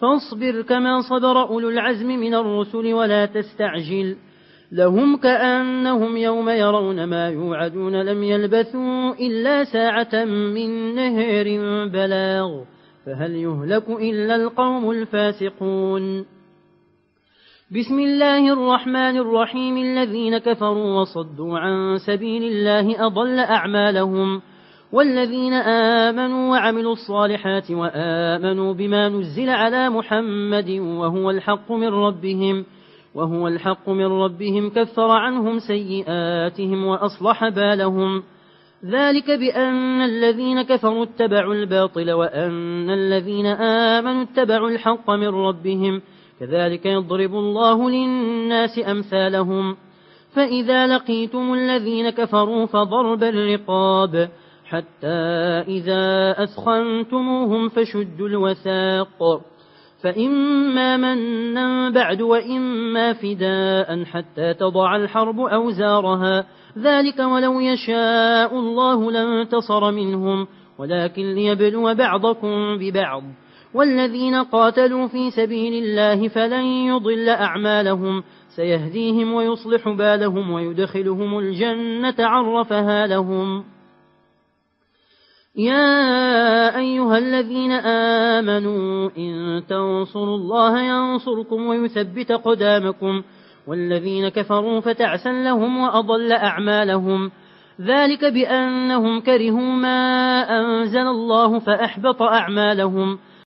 فاصبر كما صبر أولو العزم من الرسل ولا تستعجل لهم كأنهم يوم يرون ما يوعدون لم يلبثوا إلا ساعة من نهر بلاغ فهل يهلك إلا القوم الفاسقون بسم الله الرحمن الرحيم الذين كفروا وصدوا عن سبيل الله أضل أعمالهم والذين آمنوا وعملوا الصالحات وآمنوا بما نزل على محمد وهو الحق من ربهم وهو الحق من ربهم كفر عنهم سيئاتهم وأصلح بالهم. ذلك بأن الذين كفروا اتبعوا الباطل وأن الذين آمنوا اتبعوا الحق من ربهم. كذلك يضرب الله للناس أمثالهم. فإذا لقيتم الذين كفروا فضرب الرقاب. حتى إذا أثخنتموهم فشدوا الوثاق. فإما منا بعد وإما فداء حتى تضع الحرب أوزارها. ذلك ولو يشاء الله لانتصر منهم ولكن ليبلو بعضكم ببعض. والذين قاتلوا في سبيل الله فلن يضل أعمالهم. سيهديهم ويصلح بالهم ويدخلهم الجنة عرفها لهم. يا أيها الذين آمنوا إن تنصروا الله ينصركم ويثبت قدامكم والذين كفروا فتعسا لهم وأضل أعمالهم ذلك بأنهم كرهوا ما أنزل الله فأحبط أعمالهم